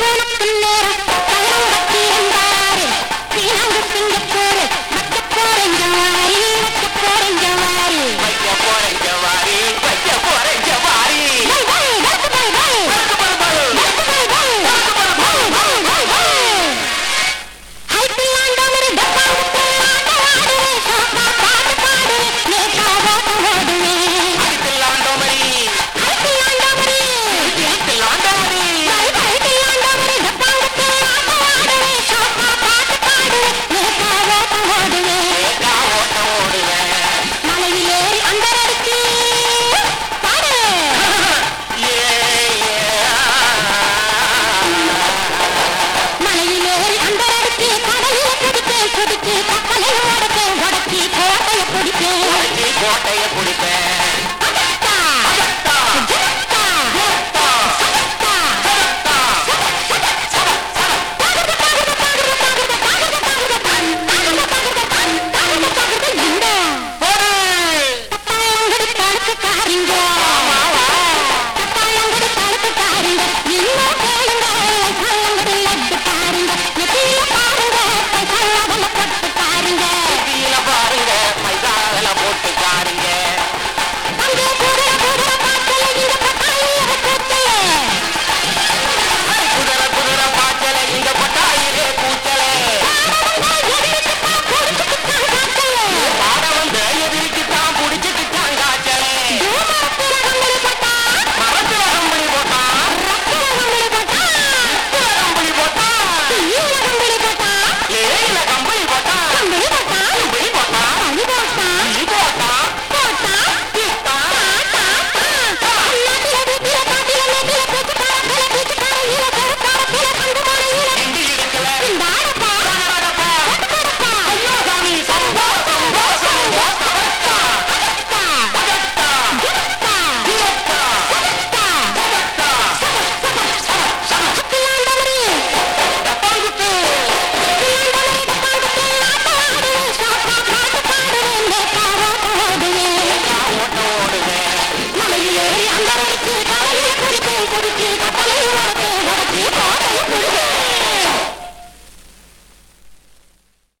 بولو اللہ money back.